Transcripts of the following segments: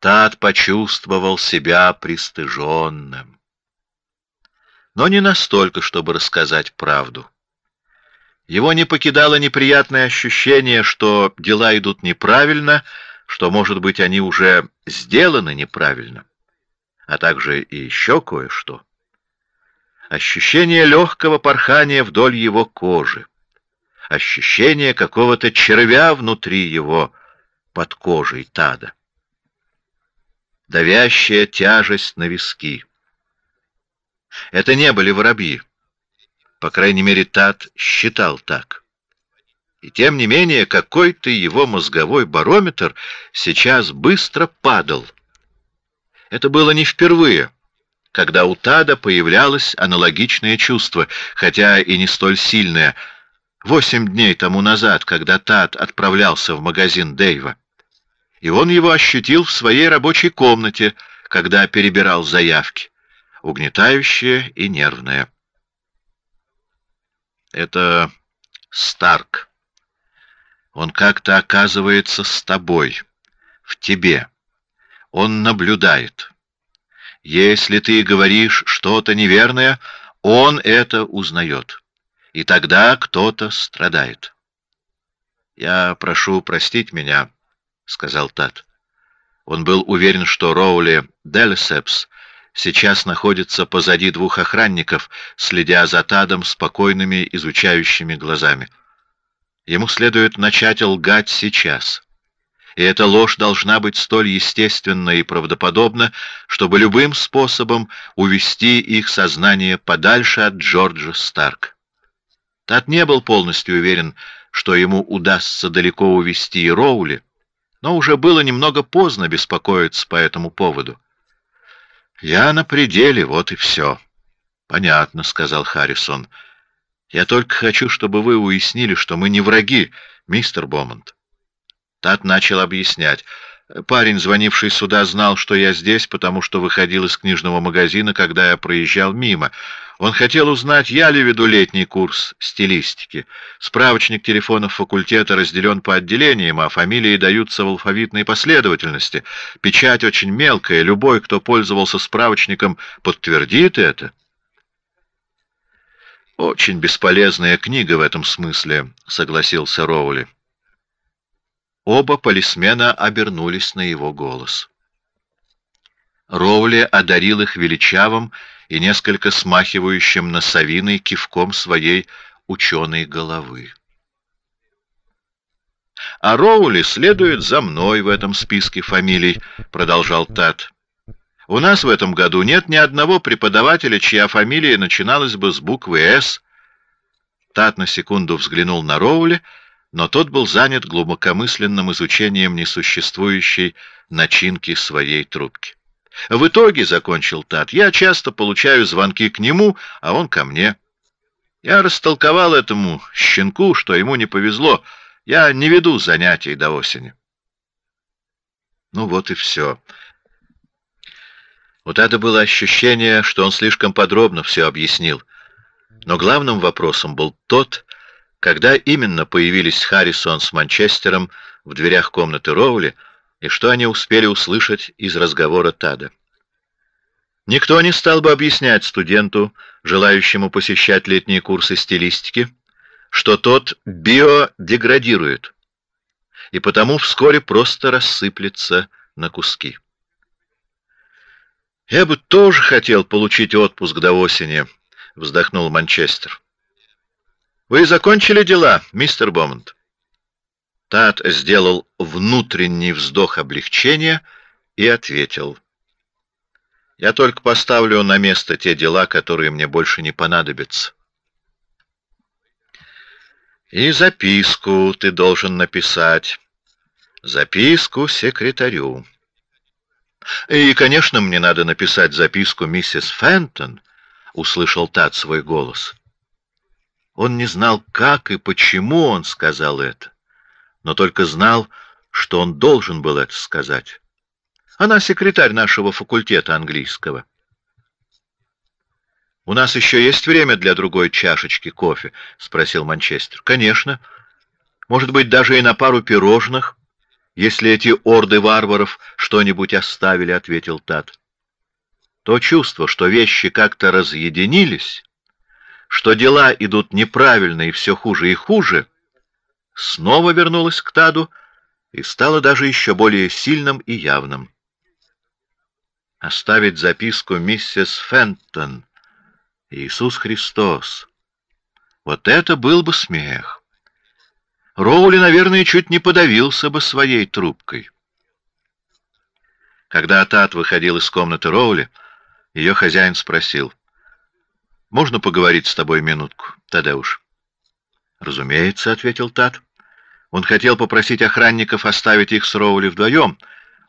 Тат почувствовал себя пристыженным. Но не настолько, чтобы рассказать правду. Его не покидало неприятное ощущение, что дела идут неправильно, что, может быть, они уже сделаны неправильно, а также и еще кое-что. Ощущение легкого порхания вдоль его кожи, ощущение какого-то червя внутри его под кожей Тада давящая тяжесть на виски. Это не были воробьи. По крайней мере, Тат считал так. И тем не менее, какой-то его мозговой барометр сейчас быстро падал. Это было не впервые, когда у Тада появлялось аналогичное чувство, хотя и не столь сильное. Восемь дней тому назад, когда Тад отправлялся в магазин Дэйва и он его ощутил в своей рабочей комнате, когда перебирал заявки, угнетающее и нервное. Это Старк. Он как-то оказывается с тобой, в тебе. Он наблюдает. Если ты говоришь что-то неверное, он это узнает. И тогда кто-то страдает. Я прошу простить меня, сказал Тат. Он был уверен, что Роули Делесепс сейчас находится позади двух охранников, следя за Тадом спокойными изучающими глазами. Ему следует начать лгать сейчас. И эта ложь должна быть столь естественна и правдоподобна, чтобы любым способом увести их сознание подальше от Джорджа Старк. Тат не был полностью уверен, что ему удастся далеко увести и Роули, но уже было немного поздно беспокоиться по этому поводу. Я на пределе, вот и все. Понятно, сказал Харрисон. Я только хочу, чтобы вы уяснили, что мы не враги, мистер Бомонд. Тат начал объяснять. Парень, звонивший сюда, знал, что я здесь, потому что выходил из книжного магазина, когда я проезжал мимо. Он хотел узнать, я ли веду летний курс стилистики. Справочник телефонов факультета разделен по отделениям, а фамилии даются в алфавитной последовательности. Печать очень мелкая, любой, кто пользовался справочником, подтвердит это. Очень бесполезная книга в этом смысле, согласился Роули. Оба полисмена обернулись на его голос. Роули одарил их величавым и несколько смахивающим на совиной кивком своей ученой головы. А Роули следует за мной в этом списке фамилий, продолжал Тат. У нас в этом году нет ни одного преподавателя, чья фамилия начиналась бы с буквы С. Тат на секунду взглянул на Роули, но тот был занят глубокомысленным изучением несуществующей начинки своей трубки. В итоге, закончил Тат, я часто получаю звонки к нему, а он ко мне. Я растолковал этому щенку, что ему не повезло. Я не веду занятий до осени. Ну вот и все. Вот это было ощущение, что он слишком подробно все объяснил. Но главным вопросом был тот, когда именно появились Харрисон с Манчестером в дверях комнаты Роули, и что они успели услышать из разговора Тада. Никто не стал бы объяснять студенту, желающему посещать летние курсы стилистики, что тот биодеградирует и потому вскоре просто рассыплется на куски. Я бы тоже хотел получить отпуск до осени, вздохнул Манчестер. Вы закончили дела, мистер Бомонд? Тат сделал внутренний вздох облегчения и ответил: "Я только поставлю на место те дела, которые мне больше не понадобятся. И записку ты должен написать, записку секретарю. И, конечно, мне надо написать записку миссис Фентон. Услышал Тат свой голос. Он не знал, как и почему он сказал это но только знал, что он должен был это сказать. Она секретарь нашего факультета английского. У нас еще есть время для другой чашечки кофе, спросил Манчестер. Конечно. Может быть, даже и на пару пирожных. если эти орды варваров что-нибудь оставили, — ответил Тат. То чувство, что вещи как-то разъединились, что дела идут неправильно и все хуже и хуже, снова вернулось к Таду и стало даже еще более сильным и явным. Оставить записку миссис Фентон. Иисус Христос. Вот это был бы смех. Роули, наверное, чуть не подавился бы своей трубкой. Когда Тат выходил из комнаты Роули, ее хозяин спросил: "Можно поговорить с тобой минутку, Тадеуш?" "Разумеется", ответил Тат. Он хотел попросить охранников оставить их с Роули вдвоем.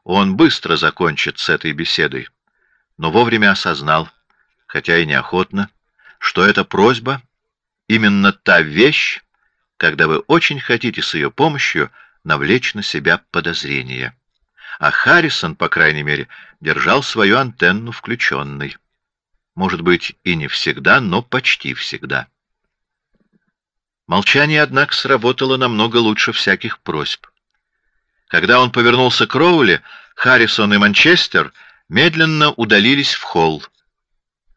Он быстро закончит с этой беседой, но вовремя осознал, хотя и неохотно, что эта просьба именно та вещь, когда вы очень хотите с ее помощью навлечь на себя подозрения. А Харрисон, по крайней мере, держал свою антенну включенной. Может быть, и не всегда, но почти всегда. Молчание, однако, сработало намного лучше всяких просьб. Когда он повернулся к Роули, Харрисон и Манчестер медленно удалились в холл.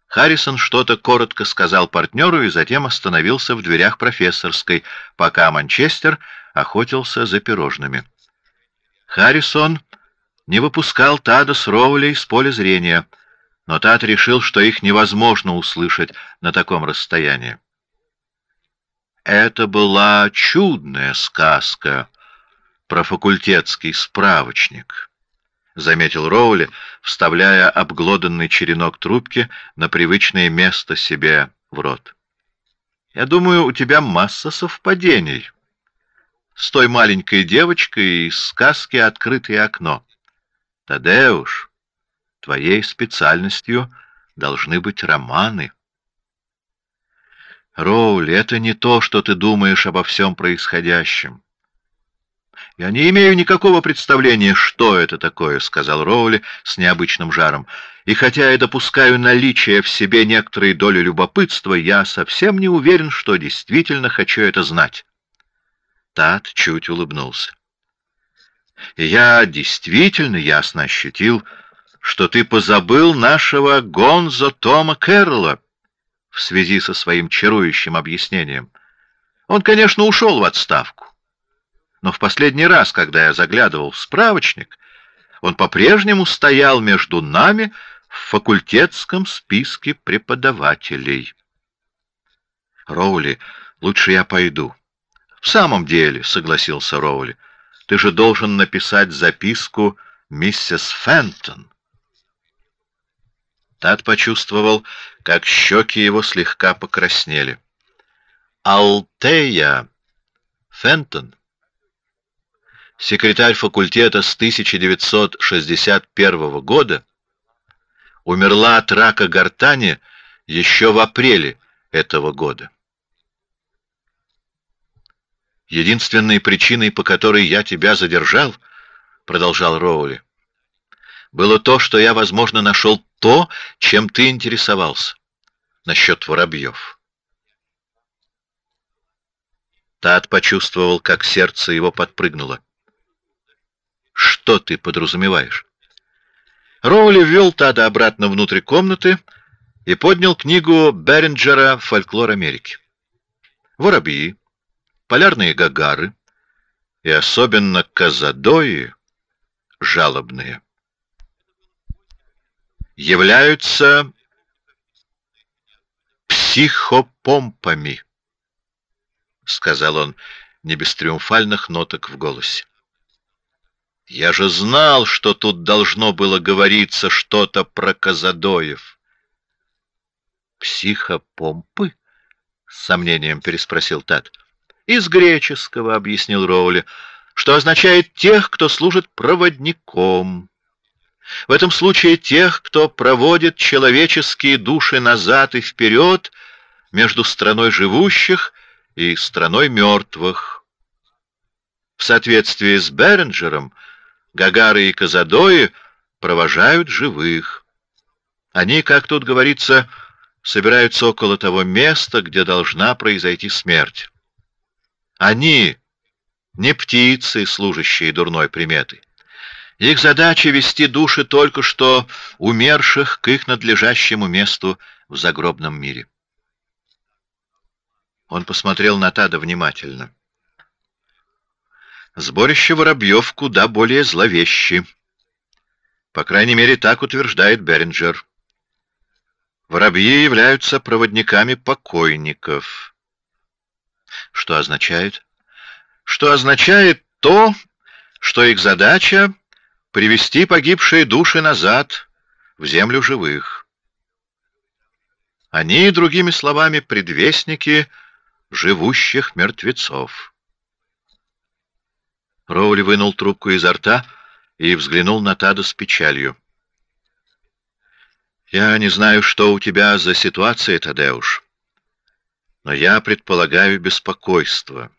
Харрисон что-то коротко сказал партнеру и затем остановился в дверях профессорской, пока Манчестер охотился за пирожными. Харрисон не выпускал Тада с Роули из поля зрения, но Тад решил, что их невозможно услышать на таком расстоянии. Это была чудная сказка про факультетский справочник. — заметил Роули, вставляя обглоданный черенок трубки на привычное место себе в рот. «Я думаю, у тебя масса совпадений. С той маленькой девочкой из сказки «Открытое окно». Тадеуш, твоей специальностью должны быть романы». Роули, это не то, что ты думаешь обо всем происходящем. «Я не имею никакого представления, что это такое», — сказал Роули с необычным жаром. «И хотя я допускаю наличие в себе некоторой доли любопытства, я совсем не уверен, что действительно хочу это знать». Тат чуть улыбнулся. «Я действительно ясно ощутил, что ты позабыл нашего Гонзо Тома Кэрролла в связи со своим чарующим объяснением. Он, конечно, ушел в отставку но в последний раз, когда я заглядывал в справочник, он по-прежнему стоял между нами в факультетском списке преподавателей. Роули, лучше я пойду. В самом деле, согласился Роули, ты же должен написать записку миссис Фентон. Тат почувствовал, как щеки его слегка покраснели. Алтея Фентон секретарь факультета с 1961 года, умерла от рака гортани еще в апреле этого года. Единственной причиной, по которой я тебя задержал, продолжал Роули, было то, что я, возможно, нашел то, чем ты интересовался насчет воробьев. Тат почувствовал, как сердце его подпрыгнуло. Что ты подразумеваешь? Роули ввел Тада обратно внутрь комнаты и поднял книгу Беринджера «Фольклор Америки». Воробьи, полярные гагары и особенно казадои жалобные являются психопомпами, сказал он не без триумфальных ноток в голосе. Я же знал, что тут должно было говориться что-то про Казадоев. Психопомпы? С сомнением переспросил Тат. Из греческого, объяснил Роули, что означает тех, кто служит проводником. В этом случае тех, кто проводит человеческие души назад и вперед между страной живущих и страной мертвых. В соответствии с Беренджером Гагары и Казадои провожают живых. Они, как тут говорится, собираются около того места, где должна произойти смерть. Они не птицы, служащие дурной приметой. Их задача — вести души только что умерших к их надлежащему месту в загробном мире. Он посмотрел на Тада внимательно. Сборище воробьев куда более зловещи. По крайней мере, так утверждает Беринджер. Воробьи являются проводниками покойников. Что означает? Что означает то, что их задача — привести погибшие души назад в землю живых. Они, другими словами, предвестники живущих мертвецов. Роули вынул трубку изо рта и взглянул на Тада с печалью. «Я не знаю, что у тебя за ситуация, Тадеуш, но я предполагаю беспокойство.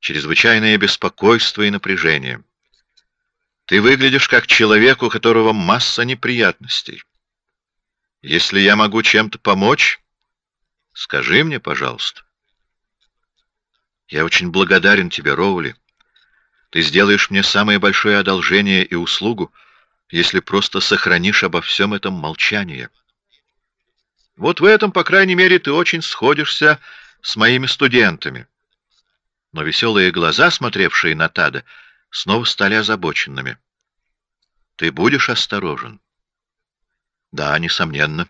Чрезвычайное беспокойство и напряжение. Ты выглядишь как человек, у которого масса неприятностей. Если я могу чем-то помочь, скажи мне, пожалуйста». «Я очень благодарен тебе, Роули». Ты сделаешь мне самое большое одолжение и услугу, если просто сохранишь обо всем этом молчание. Вот в этом, по крайней мере, ты очень сходишься с моими студентами. Но веселые глаза, смотревшие на Тада, снова стали озабоченными. Ты будешь осторожен? Да, несомненно.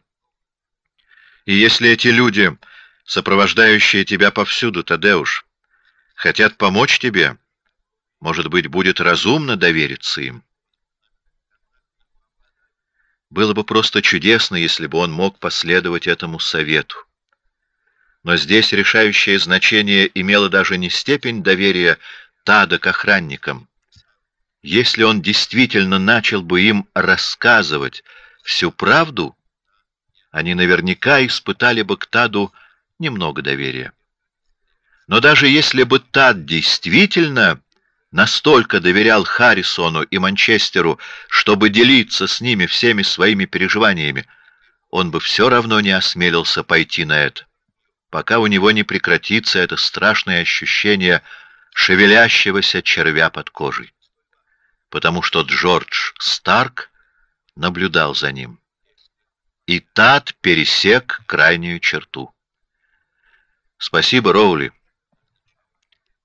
И если эти люди, сопровождающие тебя повсюду, Тадеуш, хотят помочь тебе, может быть, будет разумно довериться им. Было бы просто чудесно, если бы он мог последовать этому совету. Но здесь решающее значение имело даже не степень доверия Тада к охранникам. Если он действительно начал бы им рассказывать всю правду, они наверняка испытали бы к Таду немного доверия. Но даже если бы Тад действительно настолько доверял Харрисону и Манчестеру, чтобы делиться с ними всеми своими переживаниями, он бы все равно не осмелился пойти на это, пока у него не прекратится это страшное ощущение шевелящегося червя под кожей. Потому что Джордж Старк наблюдал за ним. И Тат пересек крайнюю черту. «Спасибо, Роули».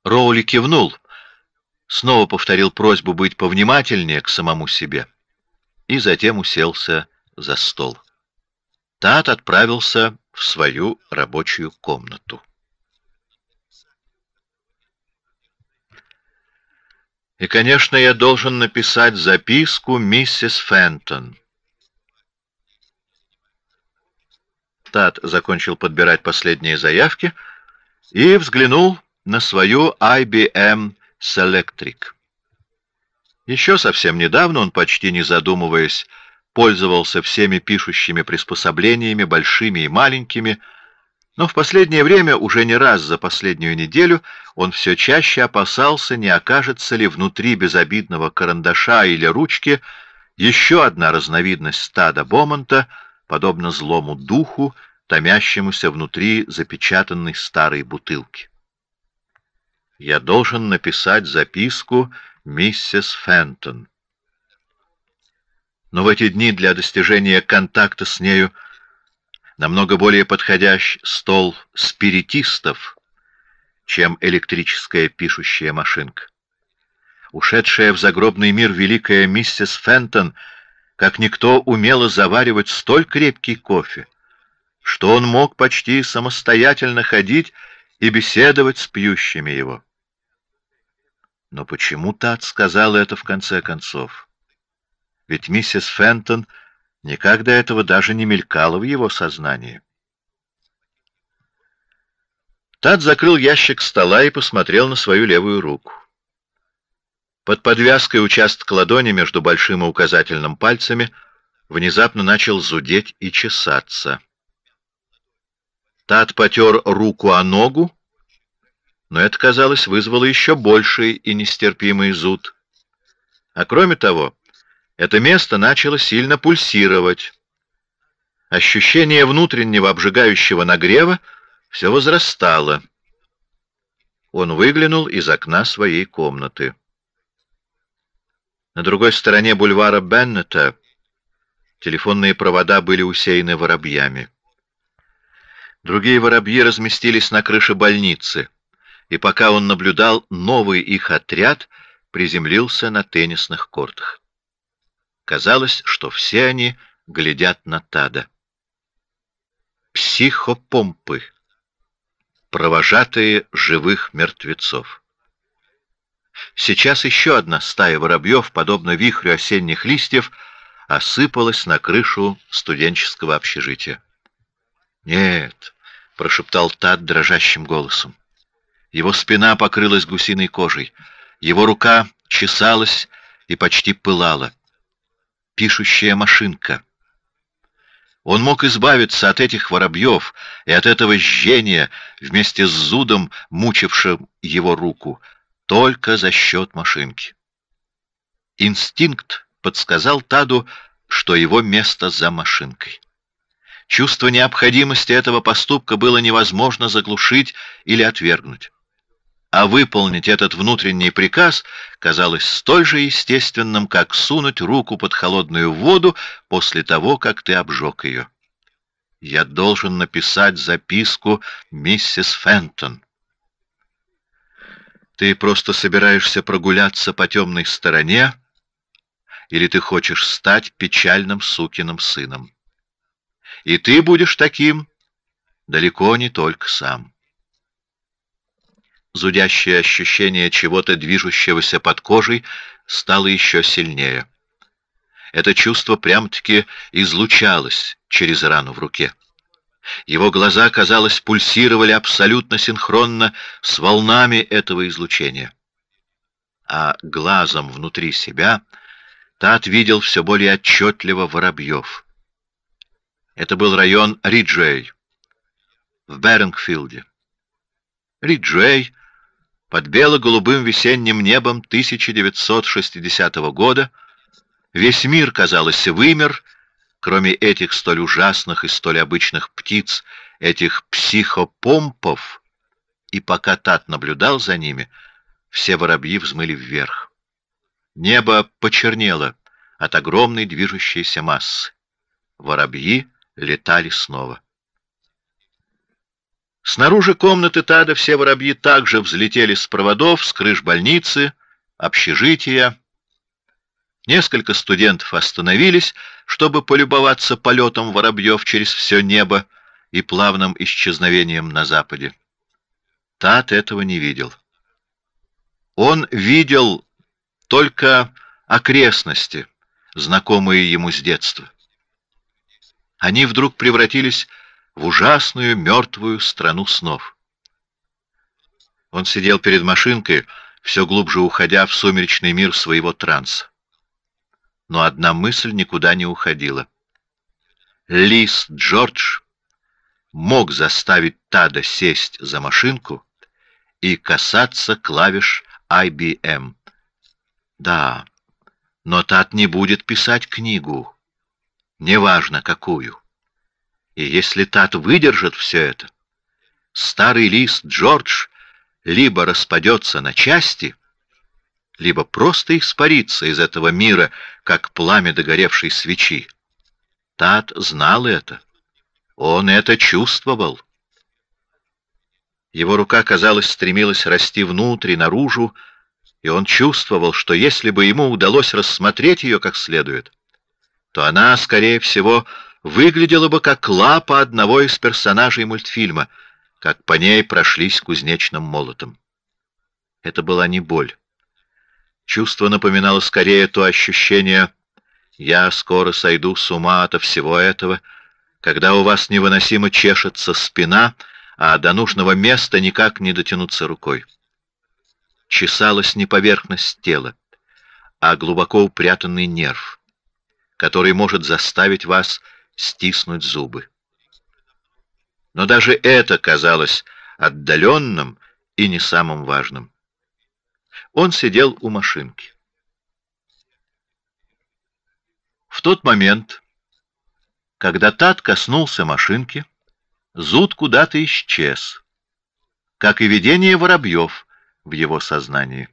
Роули кивнул — снова повторил просьбу быть повнимательнее к самому себе и затем уселся за стол. Тат отправился в свою рабочую комнату. И, конечно, я должен написать записку миссис Фентон. Тат закончил подбирать последние заявки и взглянул на свою IBM Селектрик. Еще совсем недавно он, почти не задумываясь, пользовался всеми пишущими приспособлениями, большими и маленькими, но в последнее время, уже не раз за последнюю неделю, он все чаще опасался, не окажется ли внутри безобидного карандаша или ручки еще одна разновидность стада Бомонта, подобно злому духу, томящемуся внутри запечатанной старой бутылки я должен написать записку миссис Фентон. Но в эти дни для достижения контакта с нею намного более подходящ стол спиритистов, чем электрическая пишущая машинка. Ушедшая в загробный мир великая миссис Фентон как никто умела заваривать столь крепкий кофе, что он мог почти самостоятельно ходить и беседовать с пьющими его. Но почему Тат сказал это в конце концов? Ведь миссис Фентон никак до этого даже не мелькала в его сознании. Тат закрыл ящик стола и посмотрел на свою левую руку. Под подвязкой участок ладони между большим и указательным пальцами внезапно начал зудеть и чесаться. Тат потер руку о ногу но это, казалось, вызвало еще больший и нестерпимый зуд. А кроме того, это место начало сильно пульсировать. Ощущение внутреннего обжигающего нагрева все возрастало. Он выглянул из окна своей комнаты. На другой стороне бульвара Беннета телефонные провода были усеяны воробьями. Другие воробьи разместились на крыше больницы, и пока он наблюдал, новый их отряд приземлился на теннисных кортах. Казалось, что все они глядят на Тада. Психопомпы провожатые живых мертвецов. Сейчас еще одна стая воробьев, подобно вихрю осенних листьев, осыпалась на крышу студенческого общежития. «Нет», — прошептал Тад дрожащим голосом. Его спина покрылась гусиной кожей, его рука чесалась и почти пылала. Пишущая машинка — он мог избавиться от этих воробьев и от этого жжения вместе с зудом, мучившим его руку, только за счет машинки. Инстинкт подсказал Таду, что его место за машинкой. Чувство необходимости этого поступка было невозможно заглушить или отвергнуть а выполнить этот внутренний приказ казалось столь же естественным, как сунуть руку под холодную воду после того, как ты обжег ее. Я должен написать записку миссис Фентон. Ты просто собираешься прогуляться по темной стороне, или ты хочешь стать печальным сукиным сыном? И ты будешь таким далеко не только сам зудящее ощущение чего-то движущегося под кожей стало еще сильнее. Это чувство прям-таки излучалось через рану в руке. Его глаза, казалось, пульсировали абсолютно синхронно с волнами этого излучения. А глазом внутри себя Тат видел все более отчетливо воробьев. Это был район Риджей в Берингфилде. Риджей под бело-голубым весенним небом 1960 года весь мир, казалось, вымер, кроме этих столь ужасных и столь обычных птиц, этих психопомпов, и пока Тат наблюдал за ними, все воробьи взмыли вверх. Небо почернело от огромной движущейся массы. Воробьи летали снова. Снаружи комнаты Тада все воробьи также взлетели с проводов, с крыш больницы, общежития. Несколько студентов остановились, чтобы полюбоваться полетом воробьев через все небо и плавным исчезновением на западе. Тад этого не видел. Он видел только окрестности, знакомые ему с детства. Они вдруг превратились в ужасную мертвую страну снов. Он сидел перед машинкой, все глубже уходя в сумеречный мир своего транса. Но одна мысль никуда не уходила. Лис Джордж мог заставить Тада сесть за машинку и касаться клавиш IBM. Да, но Тад не будет писать книгу, неважно какую. И если Тат выдержит все это, старый лист Джордж либо распадется на части, либо просто испарится из этого мира, как пламя догоревшей свечи. Тат знал это. Он это чувствовал. Его рука, казалось, стремилась расти внутрь и наружу, и он чувствовал, что если бы ему удалось рассмотреть ее как следует, то она, скорее всего, выглядела бы как лапа одного из персонажей мультфильма, как по ней прошлись кузнечным молотом. Это была не боль. Чувство напоминало скорее то ощущение «я скоро сойду с ума от всего этого», когда у вас невыносимо чешется спина, а до нужного места никак не дотянуться рукой. Чесалась не поверхность тела, а глубоко упрятанный нерв, который может заставить вас стиснуть зубы. Но даже это казалось отдаленным и не самым важным. Он сидел у машинки. В тот момент, когда Тат коснулся машинки, зуд куда-то исчез. как и видение воробьев в его сознании.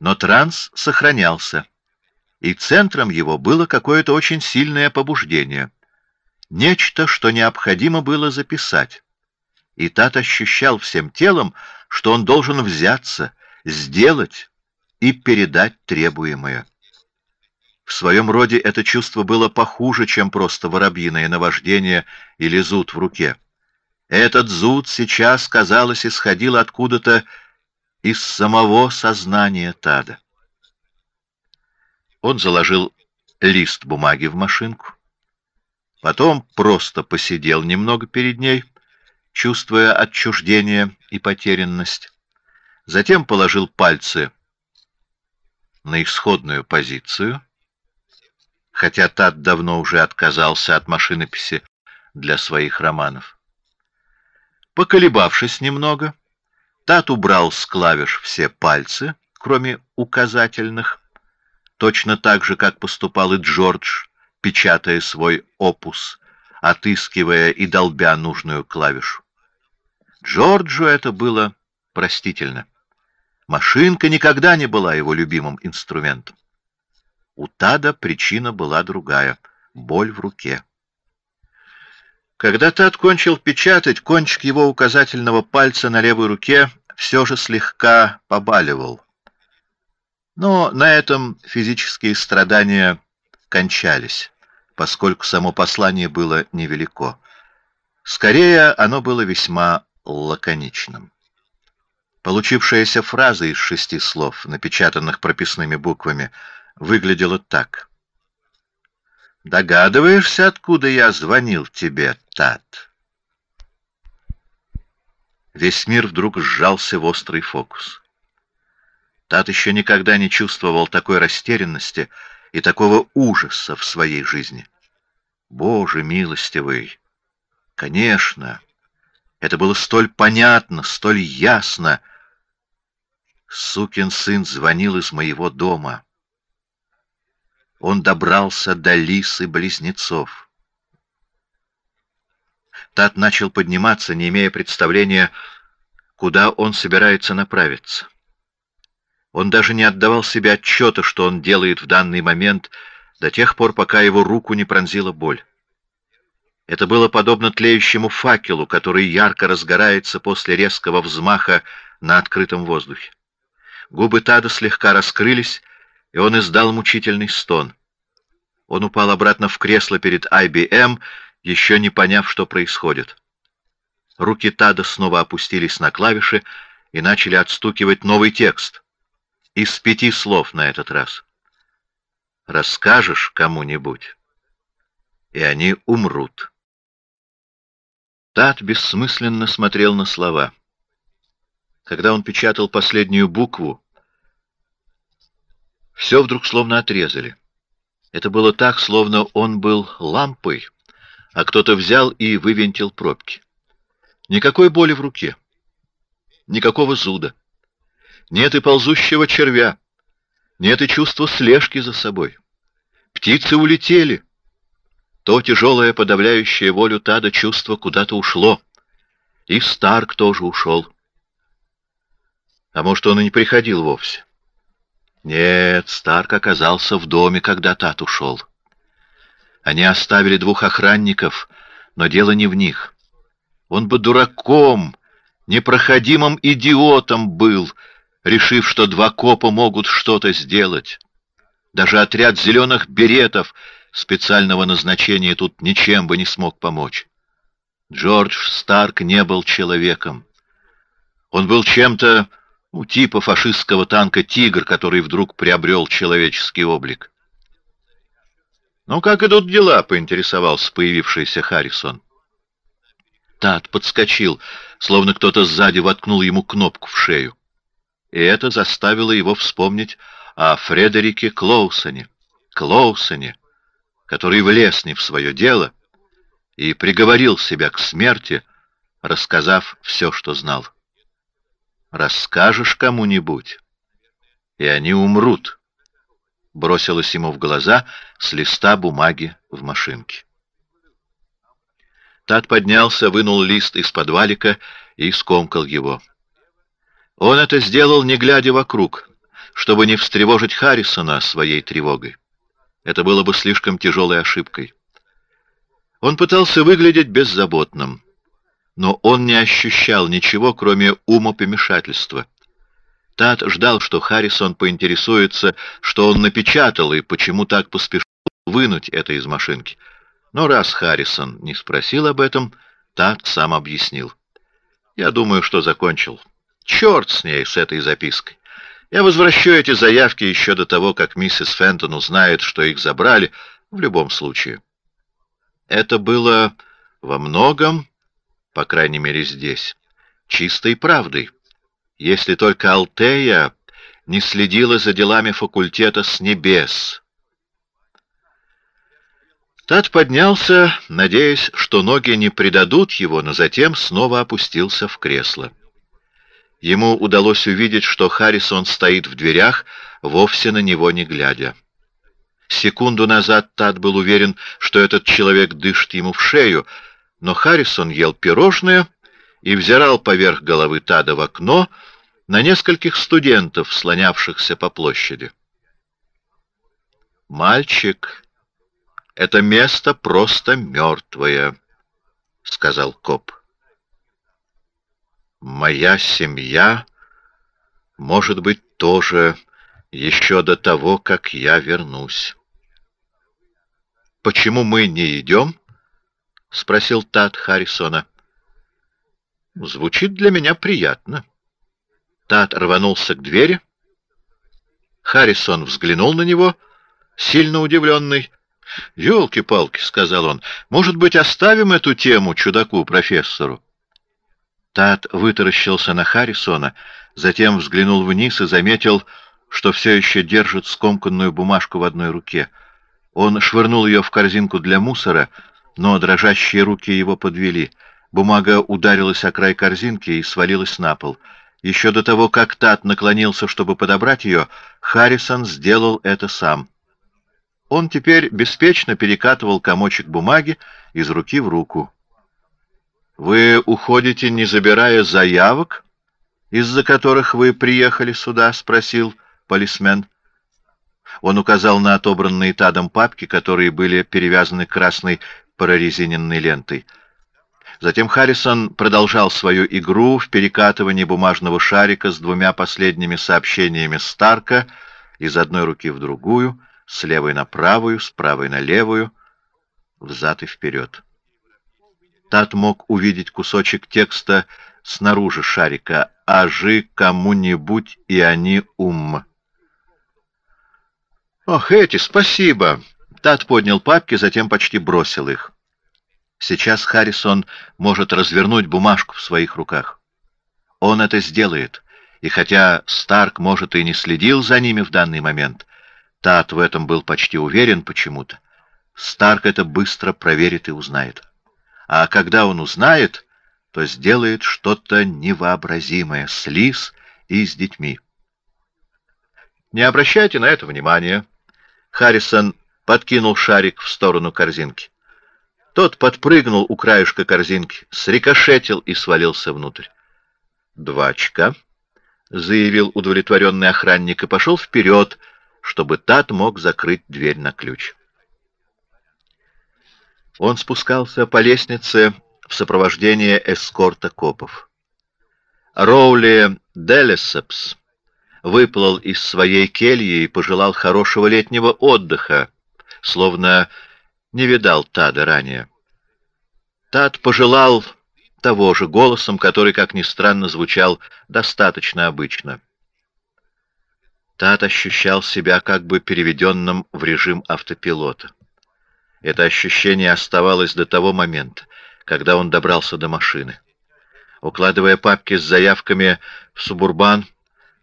Но транс сохранялся, и центром его было какое-то очень сильное побуждение, нечто, что необходимо было записать. И Тат ощущал всем телом, что он должен взяться, сделать и передать требуемое. В своем роде это чувство было похуже, чем просто воробьиное наваждение или зуд в руке. Этот зуд сейчас, казалось, исходил откуда-то из самого сознания Тада. Он заложил лист бумаги в машинку, потом просто посидел немного перед ней, чувствуя отчуждение и потерянность, затем положил пальцы на исходную позицию — хотя Тат давно уже отказался от машинописи для своих романов. Поколебавшись немного, Тат убрал с клавиш все пальцы, кроме указательных, точно так же, как поступал и Джордж, печатая свой опус, отыскивая и долбя нужную клавишу. Джорджу это было простительно. Машинка никогда не была его любимым инструментом. У Тада причина была другая — боль в руке. Когда Тад кончил печатать, кончик его указательного пальца на левой руке все же слегка побаливал. Но на этом физические страдания кончались, поскольку само послание было невелико. Скорее, оно было весьма лаконичным. Получившаяся фраза из шести слов, напечатанных прописными буквами, выглядело так. «Догадываешься, откуда я звонил тебе, Тат?» Весь мир вдруг сжался в острый фокус. Тат еще никогда не чувствовал такой растерянности и такого ужаса в своей жизни. Боже милостивый! Конечно! Это было столь понятно, столь ясно. Сукин сын звонил из моего дома он добрался до лисы близнецов. Тат начал подниматься, не имея представления, куда он собирается направиться. Он даже не отдавал себе отчета, что он делает в данный момент, до тех пор, пока его руку не пронзила боль. Это было подобно тлеющему факелу, который ярко разгорается после резкого взмаха на открытом воздухе. Губы Тада слегка раскрылись, и он издал мучительный стон. Он упал обратно в кресло перед IBM, еще не поняв, что происходит. Руки Тада снова опустились на клавиши и начали отстукивать новый текст. Из пяти слов на этот раз. «Расскажешь кому-нибудь, и они умрут». Тад бессмысленно смотрел на слова. Когда он печатал последнюю букву, все вдруг словно отрезали. Это было так, словно он был лампой, а кто-то взял и вывинтил пробки. Никакой боли в руке, никакого зуда. Нет и ползущего червя, нет и чувства слежки за собой. Птицы улетели. То тяжелое, подавляющее волю Тада чувство куда-то ушло. И Старк тоже ушел. А может, он и не приходил вовсе. Нет, Старк оказался в доме, когда Тат ушел. Они оставили двух охранников, но дело не в них. Он бы дураком, непроходимым идиотом был, решив, что два копа могут что-то сделать. Даже отряд зеленых беретов специального назначения тут ничем бы не смог помочь. Джордж Старк не был человеком. Он был чем-то у типа фашистского танка «Тигр», который вдруг приобрел человеческий облик. «Ну, как идут дела?» — поинтересовался появившийся Харрисон. Тат подскочил, словно кто-то сзади воткнул ему кнопку в шею. И это заставило его вспомнить о Фредерике Клоусоне. Клоусоне, который влез не в свое дело и приговорил себя к смерти, рассказав все, что знал расскажешь кому-нибудь, и они умрут, — бросилось ему в глаза с листа бумаги в машинке. Тат поднялся, вынул лист из подвалика и скомкал его. Он это сделал, не глядя вокруг, чтобы не встревожить Харрисона своей тревогой. Это было бы слишком тяжелой ошибкой. Он пытался выглядеть беззаботным, но он не ощущал ничего, кроме умопомешательства. Тат ждал, что Харрисон поинтересуется, что он напечатал и почему так поспешил вынуть это из машинки. Но раз Харрисон не спросил об этом, Тат сам объяснил. Я думаю, что закончил. Черт с ней, с этой запиской. Я возвращу эти заявки еще до того, как миссис Фентон узнает, что их забрали, в любом случае. Это было во многом, по крайней мере здесь, чистой правдой если только Алтея не следила за делами факультета с небес. Тат поднялся, надеясь, что ноги не предадут его, но затем снова опустился в кресло. Ему удалось увидеть, что Харрисон стоит в дверях, вовсе на него не глядя. Секунду назад Тат был уверен, что этот человек дышит ему в шею, но Харрисон ел пирожное и взирал поверх головы Тада в окно на нескольких студентов, слонявшихся по площади. «Мальчик, это место просто мертвое», — сказал коп. «Моя семья, может быть, тоже еще до того, как я вернусь». «Почему мы не идем?» — спросил Тат Харрисона. Звучит для меня приятно. Тат рванулся к двери. Харрисон взглянул на него, сильно удивленный. «Елки-палки», — сказал он, — «может быть, оставим эту тему чудаку-профессору?» Тат вытаращился на Харрисона, затем взглянул вниз и заметил, что все еще держит скомканную бумажку в одной руке. Он швырнул ее в корзинку для мусора, но дрожащие руки его подвели — Бумага ударилась о край корзинки и свалилась на пол. Еще до того, как Тат наклонился, чтобы подобрать ее, Харрисон сделал это сам. Он теперь беспечно перекатывал комочек бумаги из руки в руку. «Вы уходите, не забирая заявок, из-за которых вы приехали сюда?» — спросил полисмен. Он указал на отобранные Тадом папки, которые были перевязаны красной прорезиненной лентой — Затем Харрисон продолжал свою игру в перекатывании бумажного шарика с двумя последними сообщениями Старка из одной руки в другую, с левой на правую, с правой на левую, взад и вперед. Тат мог увидеть кусочек текста снаружи шарика «Ажи кому-нибудь, и они ум». «Ох, эти, спасибо!» Тат поднял папки, затем почти бросил их. Сейчас Харрисон может развернуть бумажку в своих руках. Он это сделает, и хотя Старк, может, и не следил за ними в данный момент, Тат в этом был почти уверен почему-то. Старк это быстро проверит и узнает. А когда он узнает, то сделает что-то невообразимое с Лис и с детьми. Не обращайте на это внимания. Харрисон подкинул шарик в сторону корзинки. Тот подпрыгнул у краешка корзинки, срикошетил и свалился внутрь. «Два очка», — заявил удовлетворенный охранник и пошел вперед, чтобы Тат мог закрыть дверь на ключ. Он спускался по лестнице в сопровождении эскорта копов. Роули Делесепс выплыл из своей кельи и пожелал хорошего летнего отдыха, словно не видал Тада ранее. Тад пожелал того же голосом, который, как ни странно, звучал достаточно обычно. Тад ощущал себя как бы переведенным в режим автопилота. Это ощущение оставалось до того момента, когда он добрался до машины. Укладывая папки с заявками в субурбан,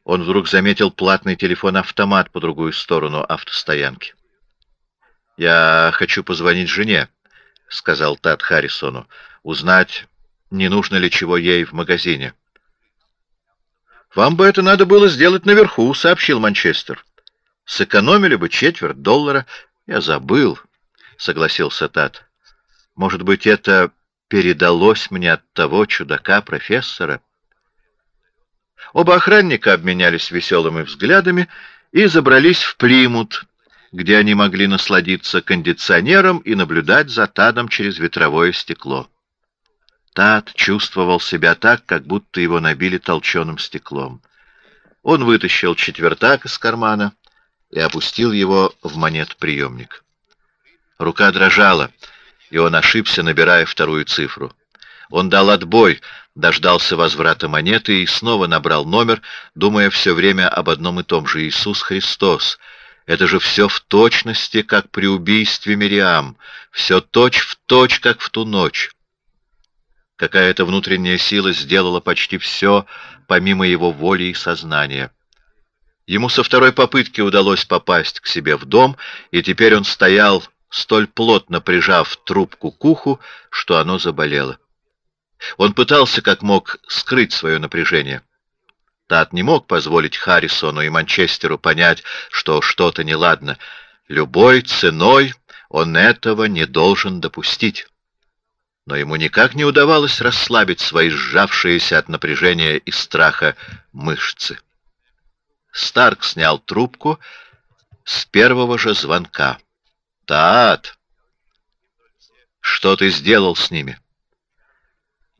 он вдруг заметил платный телефон-автомат по другую сторону автостоянки. «Я хочу позвонить жене», — сказал Тат Харрисону, — «узнать, не нужно ли чего ей в магазине». «Вам бы это надо было сделать наверху», — сообщил Манчестер. «Сэкономили бы четверть доллара». «Я забыл», — согласился Тат. «Может быть, это передалось мне от того чудака-профессора. Оба охранника обменялись веселыми взглядами и забрались в Плимут, где они могли насладиться кондиционером и наблюдать за Тадом через ветровое стекло. Тад чувствовал себя так, как будто его набили толченым стеклом. Он вытащил четвертак из кармана и опустил его в монет-приемник. Рука дрожала, и он ошибся, набирая вторую цифру. Он дал отбой, дождался возврата монеты и снова набрал номер, думая все время об одном и том же Иисус Христос. Это же все в точности, как при убийстве Мириам, все точь в точь, как в ту ночь. Какая-то внутренняя сила сделала почти все, помимо его воли и сознания. Ему со второй попытки удалось попасть к себе в дом, и теперь он стоял столь плотно прижав трубку к уху, что оно заболело. Он пытался как мог скрыть свое напряжение. Тат не мог позволить Харрисону и Манчестеру понять, что что-то неладно. Любой ценой он этого не должен допустить. Но ему никак не удавалось расслабить свои сжавшиеся от напряжения и страха мышцы. Старк снял трубку с первого же звонка. Тат, что ты сделал с ними?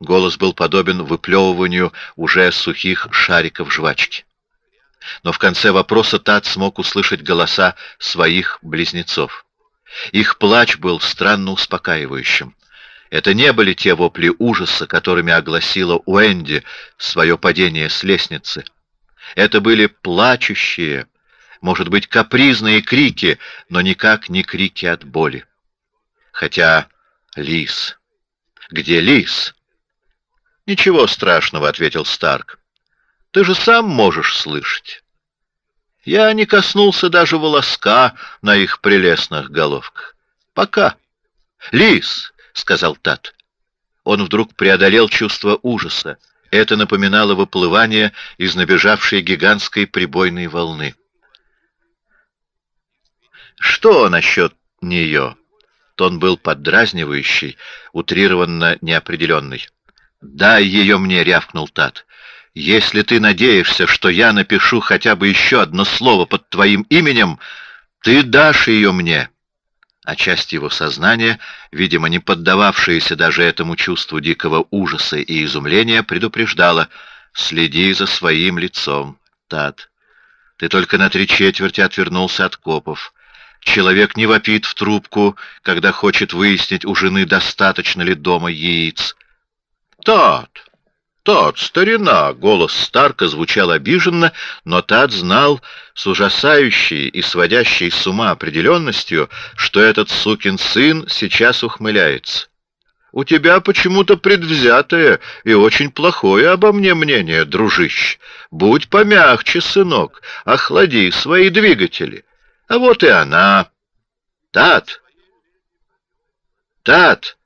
Голос был подобен выплевыванию уже сухих шариков жвачки. Но в конце вопроса Тат смог услышать голоса своих близнецов. Их плач был странно успокаивающим. Это не были те вопли ужаса, которыми огласила Уэнди свое падение с лестницы. Это были плачущие, может быть, капризные крики, но никак не крики от боли. Хотя лис... Где лис? Ничего страшного, ответил Старк. Ты же сам можешь слышать. Я не коснулся даже волоска на их прелестных головках. Пока. Лис, сказал Тат. Он вдруг преодолел чувство ужаса. Это напоминало выплывание из набежавшей гигантской прибойной волны. Что насчет нее? Тон был поддразнивающий, утрированно неопределенный. «Дай ее мне», — рявкнул Тат. «Если ты надеешься, что я напишу хотя бы еще одно слово под твоим именем, ты дашь ее мне». А часть его сознания, видимо, не поддававшаяся даже этому чувству дикого ужаса и изумления, предупреждала «Следи за своим лицом, Тат. Ты только на три четверти отвернулся от копов. Человек не вопит в трубку, когда хочет выяснить у жены, достаточно ли дома яиц. Тот, тот, старина, голос Старка звучал обиженно, но Тат знал с ужасающей и сводящей с ума определенностью, что этот сукин сын сейчас ухмыляется. У тебя почему-то предвзятое и очень плохое обо мне мнение, дружище. Будь помягче, сынок, охлади свои двигатели. А вот и она. Тат. Тат.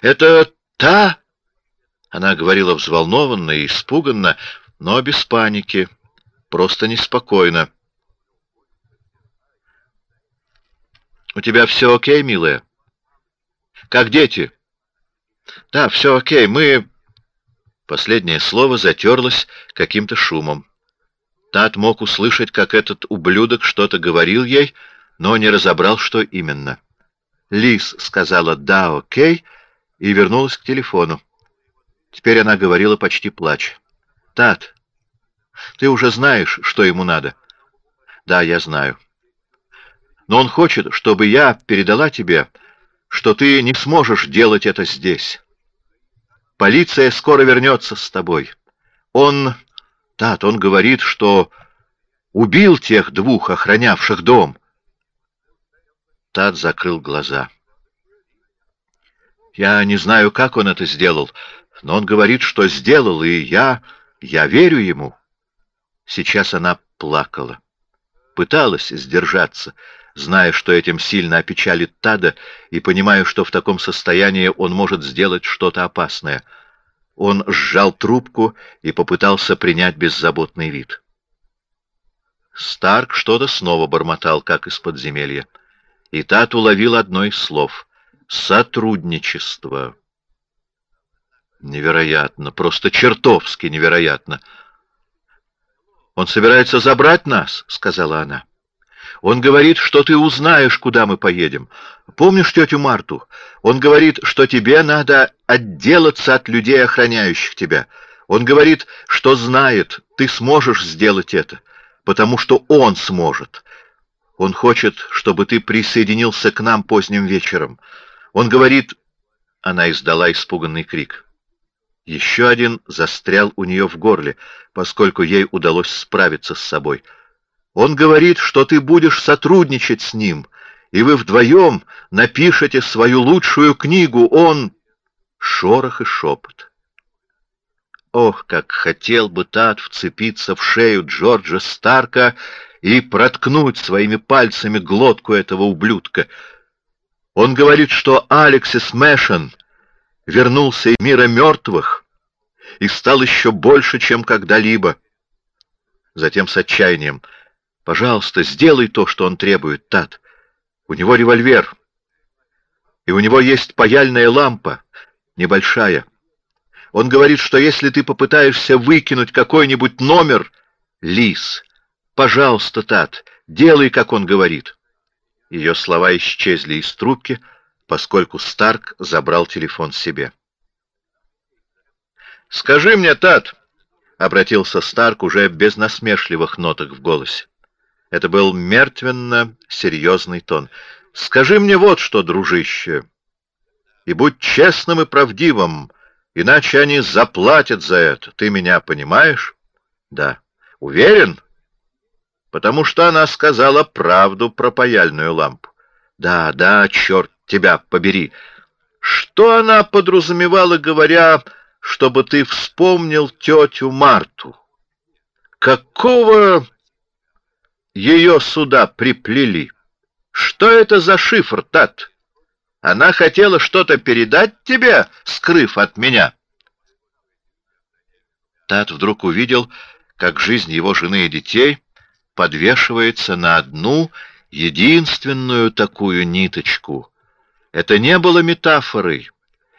Это та? Она говорила взволнованно и испуганно, но без паники, просто неспокойно. У тебя все окей, милая? Как дети? Да, все окей. Мы... Последнее слово затерлось каким-то шумом. Тат мог услышать, как этот ублюдок что-то говорил ей, но не разобрал, что именно. Лис сказала «да, окей» и вернулась к телефону. Теперь она говорила почти плача. «Тат, ты уже знаешь, что ему надо?» «Да, я знаю. Но он хочет, чтобы я передала тебе, что ты не сможешь делать это здесь. Полиция скоро вернется с тобой. Он Тат, он говорит, что убил тех двух, охранявших дом. Тат закрыл глаза. Я не знаю, как он это сделал, но он говорит, что сделал, и я... я верю ему. Сейчас она плакала. Пыталась сдержаться, зная, что этим сильно опечалит Тада, и понимая, что в таком состоянии он может сделать что-то опасное — он сжал трубку и попытался принять беззаботный вид. Старк что-то снова бормотал, как из подземелья. И Тат уловил одно из слов. сотрудничество. Невероятно, просто чертовски невероятно. Он собирается забрать нас, сказала она. Он говорит, что ты узнаешь, куда мы поедем. Помнишь тетю Марту? Он говорит, что тебе надо отделаться от людей, охраняющих тебя. Он говорит, что знает, ты сможешь сделать это, потому что он сможет. Он хочет, чтобы ты присоединился к нам поздним вечером. Он говорит... Она издала испуганный крик. Еще один застрял у нее в горле, поскольку ей удалось справиться с собой — он говорит, что ты будешь сотрудничать с ним, и вы вдвоем напишете свою лучшую книгу. Он... Шорох и шепот. Ох, как хотел бы Тат вцепиться в шею Джорджа Старка и проткнуть своими пальцами глотку этого ублюдка. Он говорит, что Алексис Мэшен вернулся из мира мертвых и стал еще больше, чем когда-либо. Затем с отчаянием — Пожалуйста, сделай то, что он требует, Тат. У него револьвер. И у него есть паяльная лампа, небольшая. Он говорит, что если ты попытаешься выкинуть какой-нибудь номер, Лис, пожалуйста, Тат, делай, как он говорит. Ее слова исчезли из трубки, поскольку Старк забрал телефон себе. «Скажи мне, Тат», — обратился Старк уже без насмешливых ноток в голосе, это был мертвенно серьезный тон. «Скажи мне вот что, дружище, и будь честным и правдивым, иначе они заплатят за это. Ты меня понимаешь?» «Да». «Уверен?» «Потому что она сказала правду про паяльную лампу». «Да, да, черт тебя побери!» «Что она подразумевала, говоря, чтобы ты вспомнил тетю Марту?» «Какого...» ее сюда приплели. Что это за шифр, Тат? Она хотела что-то передать тебе, скрыв от меня. Тат вдруг увидел, как жизнь его жены и детей подвешивается на одну единственную такую ниточку. Это не было метафорой,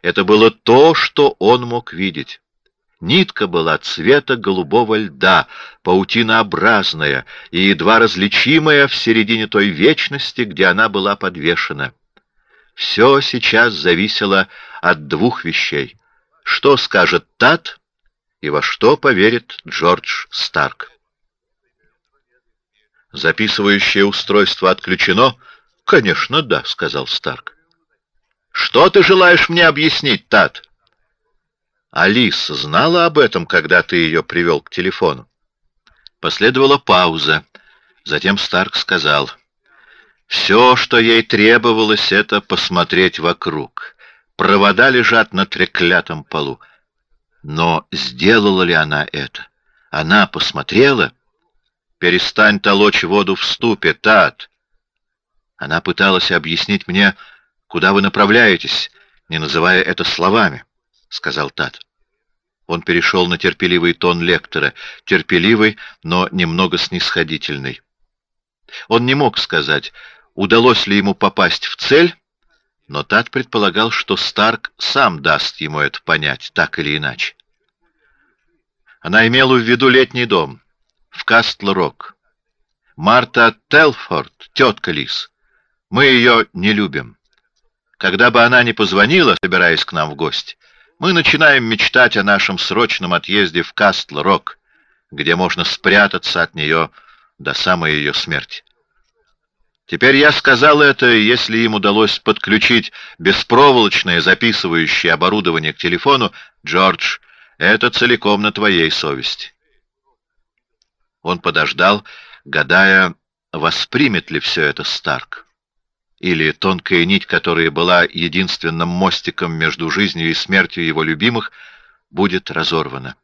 это было то, что он мог видеть. Нитка была цвета голубого льда, паутинообразная и едва различимая в середине той вечности, где она была подвешена. Все сейчас зависело от двух вещей. Что скажет Тат и во что поверит Джордж Старк. «Записывающее устройство отключено?» «Конечно, да», — сказал Старк. «Что ты желаешь мне объяснить, Тат?» Алис знала об этом, когда ты ее привел к телефону? Последовала пауза. Затем Старк сказал, «Все, что ей требовалось, это посмотреть вокруг. Провода лежат на треклятом полу. Но сделала ли она это? Она посмотрела? Перестань толочь воду в ступе, Тат!» Она пыталась объяснить мне, куда вы направляетесь, не называя это словами. — сказал Тат. Он перешел на терпеливый тон лектора, терпеливый, но немного снисходительный. Он не мог сказать, удалось ли ему попасть в цель, но Тат предполагал, что Старк сам даст ему это понять, так или иначе. Она имела в виду летний дом в Кастл-Рок. Марта Телфорд, тетка Лис. Мы ее не любим. Когда бы она ни позвонила, собираясь к нам в гости, мы начинаем мечтать о нашем срочном отъезде в Кастл-Рок, где можно спрятаться от нее до самой ее смерти. Теперь я сказал это, если им удалось подключить беспроволочное записывающее оборудование к телефону, Джордж, это целиком на твоей совести. Он подождал, гадая, воспримет ли все это Старк или тонкая нить, которая была единственным мостиком между жизнью и смертью его любимых, будет разорвана.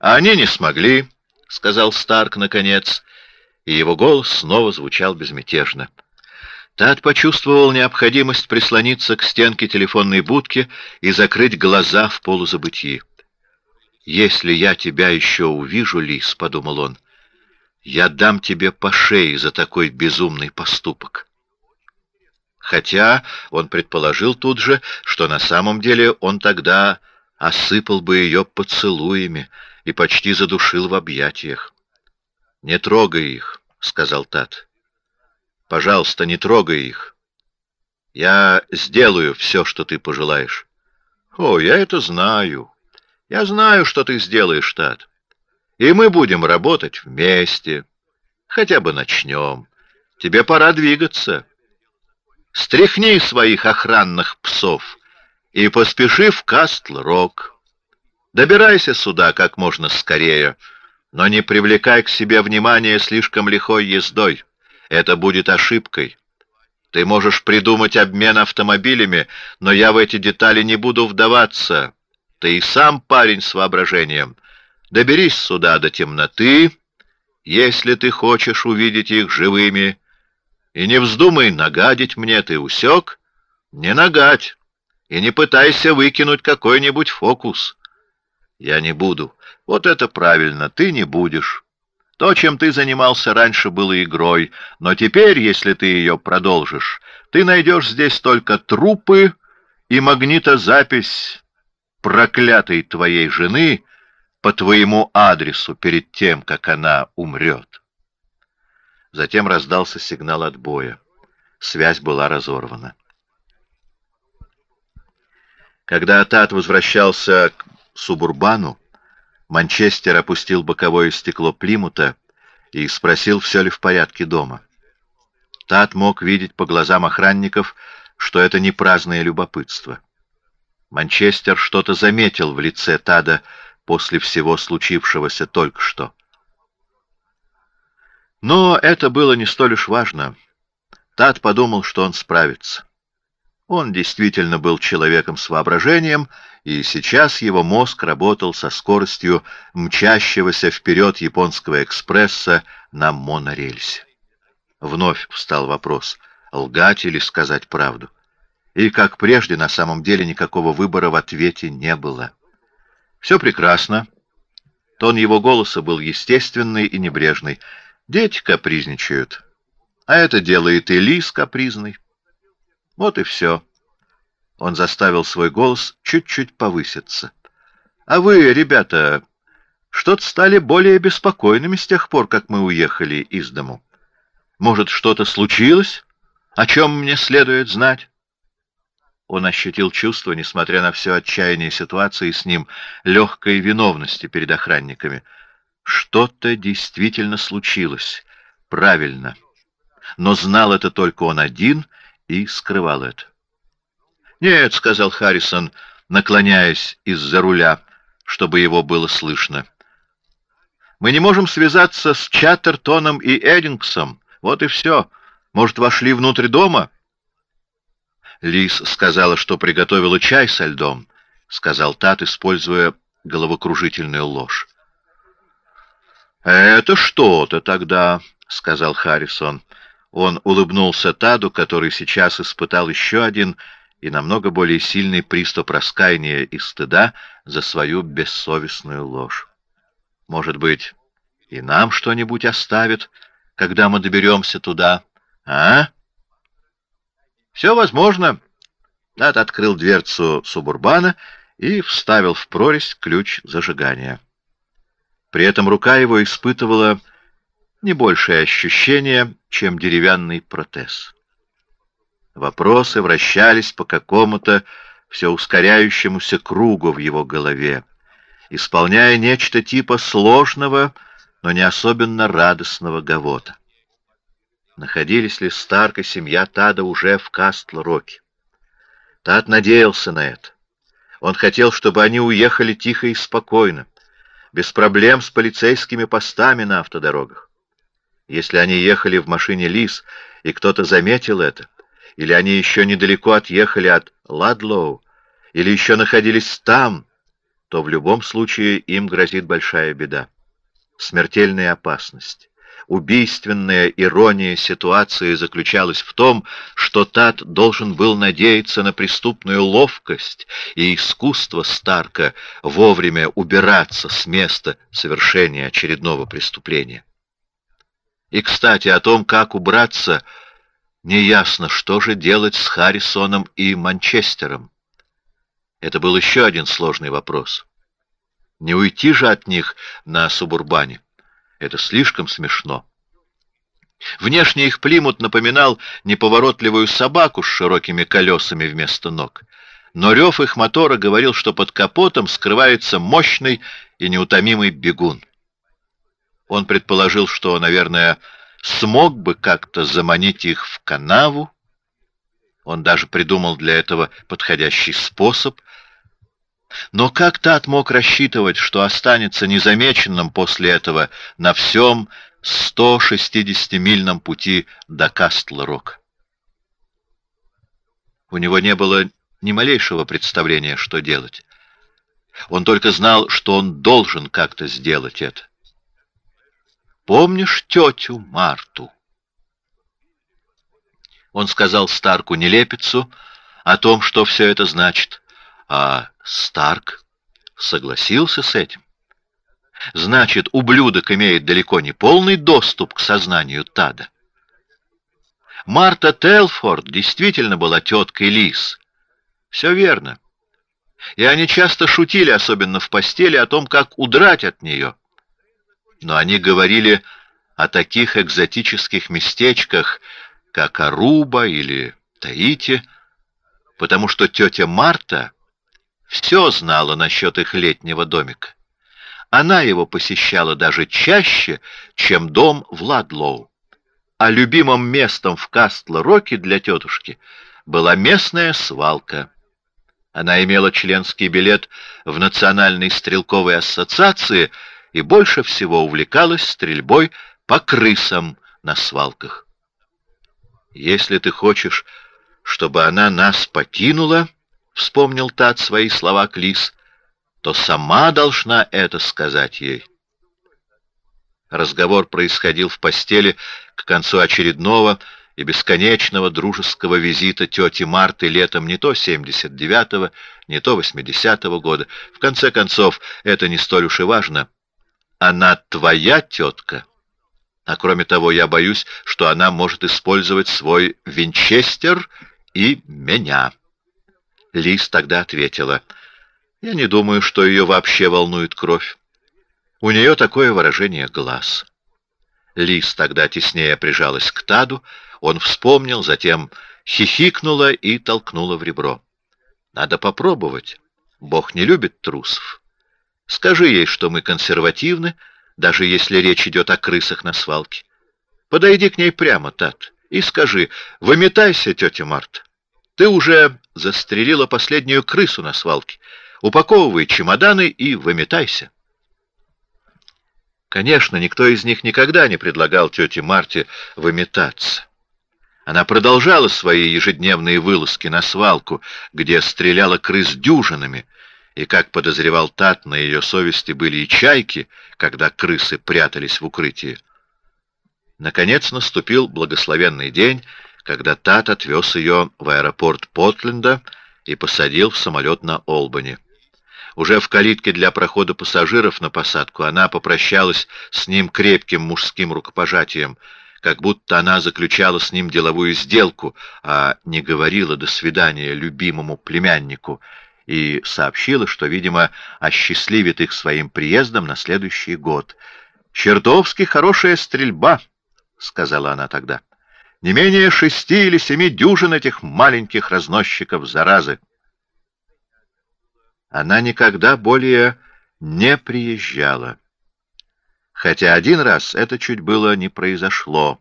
«А они не смогли», — сказал Старк наконец, и его голос снова звучал безмятежно. Тат почувствовал необходимость прислониться к стенке телефонной будки и закрыть глаза в полузабытии. «Если я тебя еще увижу, Лис», — подумал он, — «я дам тебе по шее за такой безумный поступок». Хотя он предположил тут же, что на самом деле он тогда осыпал бы ее поцелуями и почти задушил в объятиях. «Не трогай их», — сказал Тат. «Пожалуйста, не трогай их. Я сделаю все, что ты пожелаешь». «О, я это знаю. Я знаю, что ты сделаешь, Тат. И мы будем работать вместе. Хотя бы начнем. Тебе пора двигаться. Стряхни своих охранных псов и поспеши в Кастл-Рок. Добирайся сюда как можно скорее, но не привлекай к себе внимания слишком лихой ездой. Это будет ошибкой. Ты можешь придумать обмен автомобилями, но я в эти детали не буду вдаваться. Ты и сам парень с воображением. Доберись сюда до темноты, если ты хочешь увидеть их живыми, и не вздумай нагадить мне, ты усек? Не нагадь, и не пытайся выкинуть какой-нибудь фокус. Я не буду. Вот это правильно, ты не будешь. То, чем ты занимался раньше, было игрой, но теперь, если ты ее продолжишь, ты найдешь здесь только трупы и магнитозапись проклятой твоей жены по твоему адресу перед тем, как она умрет. Затем раздался сигнал отбоя. Связь была разорвана. Когда Атат возвращался к Субурбану, Манчестер опустил боковое стекло Плимута и спросил, все ли в порядке дома. Тат мог видеть по глазам охранников, что это не праздное любопытство. Манчестер что-то заметил в лице Тада после всего случившегося только что. Но это было не столь уж важно. Тад подумал, что он справится. Он действительно был человеком с воображением, и сейчас его мозг работал со скоростью мчащегося вперед японского экспресса на монорельсе. Вновь встал вопрос, лгать или сказать правду. И, как прежде, на самом деле никакого выбора в ответе не было. Все прекрасно. Тон его голоса был естественный и небрежный. Дети капризничают, а это делает и лис капризный. Вот и все. Он заставил свой голос чуть-чуть повыситься. А вы, ребята, что-то стали более беспокойными с тех пор, как мы уехали из дому. Может, что-то случилось, о чем мне следует знать? Он ощутил чувство, несмотря на все отчаяние ситуации с ним, легкой виновности перед охранниками. Что-то действительно случилось. Правильно. Но знал это только он один — и скрывал это. «Нет», — сказал Харрисон, наклоняясь из-за руля, чтобы его было слышно. «Мы не можем связаться с Чаттертоном и Эдингсом. Вот и все. Может, вошли внутрь дома?» Лис сказала, что приготовила чай со льдом, — сказал Тат, используя головокружительную ложь. «Это что-то тогда», — сказал Харрисон. Он улыбнулся Таду, который сейчас испытал еще один и намного более сильный приступ раскаяния и стыда за свою бессовестную ложь. Может быть, и нам что-нибудь оставит, когда мы доберемся туда, а? Все возможно. Тад открыл дверцу субурбана и вставил в прорезь ключ зажигания. При этом рука его испытывала не большее ощущение, чем деревянный протез. Вопросы вращались по какому-то все ускоряющемуся кругу в его голове, исполняя нечто типа сложного, но не особенно радостного гавота. Находились ли Старк и семья Тада уже в Кастл-Роке? Тад надеялся на это. Он хотел, чтобы они уехали тихо и спокойно, без проблем с полицейскими постами на автодорогах. Если они ехали в машине Лис, и кто-то заметил это, или они еще недалеко отъехали от Ладлоу, или еще находились там, то в любом случае им грозит большая беда. Смертельная опасность. Убийственная ирония ситуации заключалась в том, что Тат должен был надеяться на преступную ловкость и искусство Старка вовремя убираться с места совершения очередного преступления. И, кстати, о том, как убраться, Неясно, что же делать с Харрисоном и Манчестером. Это был еще один сложный вопрос. Не уйти же от них на субурбане. Это слишком смешно. Внешне их Плимут напоминал неповоротливую собаку с широкими колесами вместо ног. Но рев их мотора говорил, что под капотом скрывается мощный и неутомимый бегун. Он предположил, что, наверное, смог бы как-то заманить их в канаву. Он даже придумал для этого подходящий способ. Но как Тат мог рассчитывать, что останется незамеченным после этого на всем 160-мильном пути до Кастл-Рок? У него не было ни малейшего представления, что делать. Он только знал, что он должен как-то сделать это. Помнишь тетю Марту? Он сказал Старку нелепицу о том, что все это значит, а Старк согласился с этим. Значит, ублюдок имеет далеко не полный доступ к сознанию Тада. Марта Телфорд действительно была теткой Лис. Все верно. И они часто шутили, особенно в постели, о том, как удрать от нее но они говорили о таких экзотических местечках, как Аруба или Таити, потому что тетя Марта все знала насчет их летнего домика. Она его посещала даже чаще, чем дом в Ладлоу. А любимым местом в Кастло-Роке для тетушки была местная свалка. Она имела членский билет в Национальной стрелковой ассоциации — и больше всего увлекалась стрельбой по крысам на свалках. Если ты хочешь, чтобы она нас покинула, вспомнил Тат свои слова Клис, то сама должна это сказать ей. Разговор происходил в постели к концу очередного и бесконечного дружеского визита тети Марты летом не то 79-го, не то 80-го года. В конце концов, это не столь уж и важно. Она твоя тетка. А кроме того, я боюсь, что она может использовать свой винчестер и меня. Лиз тогда ответила: "Я не думаю, что ее вообще волнует кровь. У нее такое выражение глаз". Лиз тогда теснее прижалась к Таду, он вспомнил, затем хихикнула и толкнула в ребро. Надо попробовать. Бог не любит трусов. Скажи ей, что мы консервативны, даже если речь идет о крысах на свалке. Подойди к ней прямо, Тат, и скажи: выметайся, тетя Марта. Ты уже застрелила последнюю крысу на свалке. Упаковывай чемоданы и выметайся. Конечно, никто из них никогда не предлагал тете Марте выметаться. Она продолжала свои ежедневные вылазки на свалку, где стреляла крыс дюжинами, и, как подозревал Тат, на ее совести были и чайки, когда крысы прятались в укрытии. Наконец наступил благословенный день, когда Тат отвез ее в аэропорт Портленда и посадил в самолет на Олбани. Уже в калитке для прохода пассажиров на посадку она попрощалась с ним крепким мужским рукопожатием, как будто она заключала с ним деловую сделку, а не говорила до свидания любимому племяннику, и сообщила, что, видимо, осчастливит их своим приездом на следующий год. «Чертовски хорошая стрельба», — сказала она тогда. «Не менее шести или семи дюжин этих маленьких разносчиков заразы». Она никогда более не приезжала. Хотя один раз это чуть было не произошло.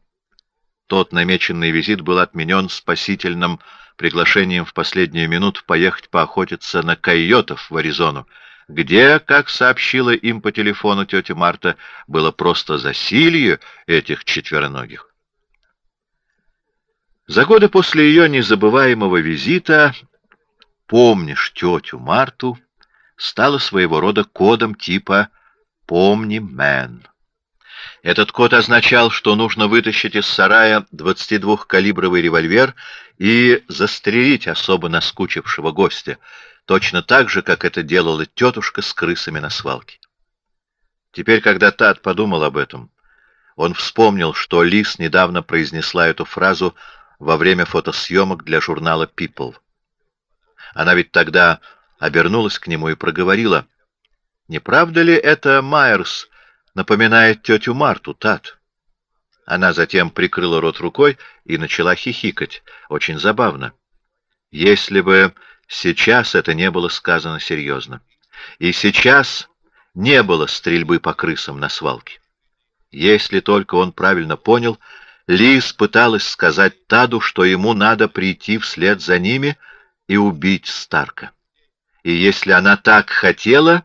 Тот намеченный визит был отменен спасительным приглашением в последнюю минуту поехать поохотиться на койотов в Аризону, где, как сообщила им по телефону тетя Марта, было просто засилье этих четвероногих. За годы после ее незабываемого визита «Помнишь тетю Марту» стало своего рода кодом типа «Помни, мэн». Этот код означал, что нужно вытащить из сарая 22-калибровый револьвер и застрелить особо наскучившего гостя, точно так же, как это делала тетушка с крысами на свалке. Теперь, когда Тат подумал об этом, он вспомнил, что Лис недавно произнесла эту фразу во время фотосъемок для журнала People. Она ведь тогда обернулась к нему и проговорила, «Не правда ли это Майерс напоминает тетю Марту, Тат?» Она затем прикрыла рот рукой и начала хихикать, очень забавно. Если бы сейчас это не было сказано серьезно. И сейчас не было стрельбы по крысам на свалке. Если только он правильно понял, Лиз пыталась сказать Таду, что ему надо прийти вслед за ними и убить Старка. И если она так хотела,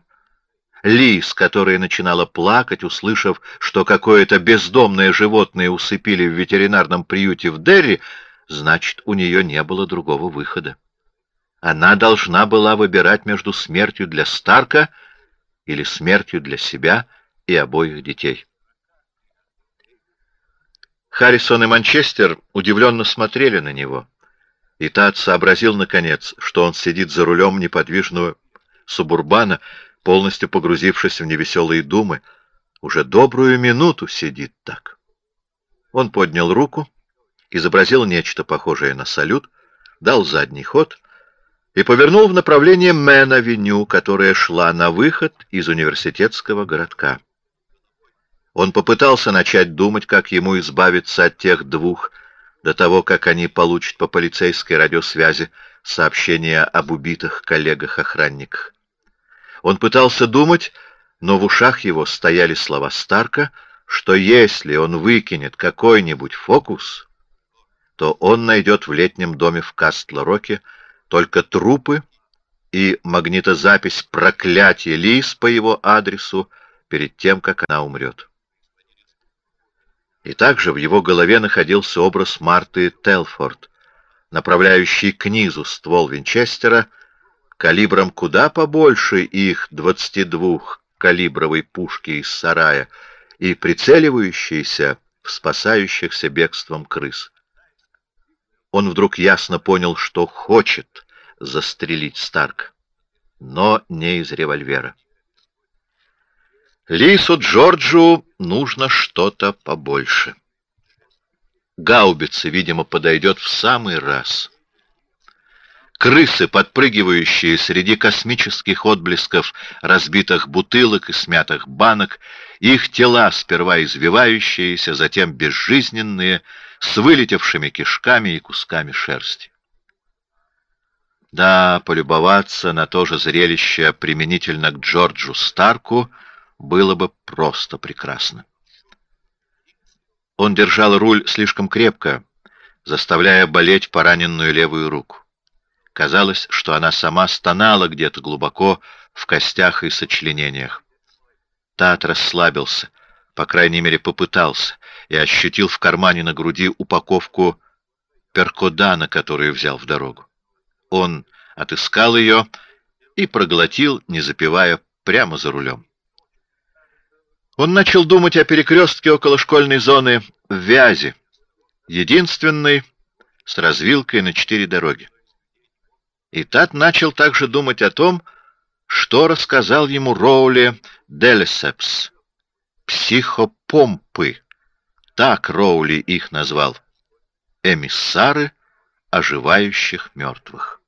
Лиз, которая начинала плакать, услышав, что какое-то бездомное животное усыпили в ветеринарном приюте в Дерри, значит, у нее не было другого выхода. Она должна была выбирать между смертью для Старка или смертью для себя и обоих детей. Харрисон и Манчестер удивленно смотрели на него. И Тат сообразил, наконец, что он сидит за рулем неподвижного субурбана, полностью погрузившись в невеселые думы. Уже добрую минуту сидит так. Он поднял руку, изобразил нечто похожее на салют, дал задний ход и повернул в направлении Мэн-авеню, которая шла на выход из университетского городка. Он попытался начать думать, как ему избавиться от тех двух, до того, как они получат по полицейской радиосвязи сообщение об убитых коллегах-охранниках. Он пытался думать, но в ушах его стояли слова Старка, что если он выкинет какой-нибудь фокус, то он найдет в летнем доме в Кастло-Роке только трупы и магнитозапись проклятия Лис по его адресу перед тем, как она умрет. И также в его голове находился образ Марты Телфорд, направляющий к низу ствол Винчестера калибром куда побольше их 22-калибровой пушки из сарая и прицеливающийся в спасающихся бегством крыс. Он вдруг ясно понял, что хочет застрелить Старк, но не из револьвера. Лису Джорджу нужно что-то побольше. Гаубица, видимо, подойдет в самый раз. Крысы, подпрыгивающие среди космических отблесков разбитых бутылок и смятых банок, их тела сперва извивающиеся, затем безжизненные, с вылетевшими кишками и кусками шерсти. Да, полюбоваться на то же зрелище применительно к Джорджу Старку — было бы просто прекрасно. Он держал руль слишком крепко, заставляя болеть пораненную левую руку. Казалось, что она сама стонала где-то глубоко в костях и сочленениях. Тат расслабился, по крайней мере попытался, и ощутил в кармане на груди упаковку перкодана, которую взял в дорогу. Он отыскал ее и проглотил, не запивая, прямо за рулем. Он начал думать о перекрестке около школьной зоны в Вязи, единственной с развилкой на четыре дороги. И Тат начал также думать о том, что рассказал ему Роули Делесепс. Психопомпы. Так Роули их назвал. Эмиссары оживающих мертвых.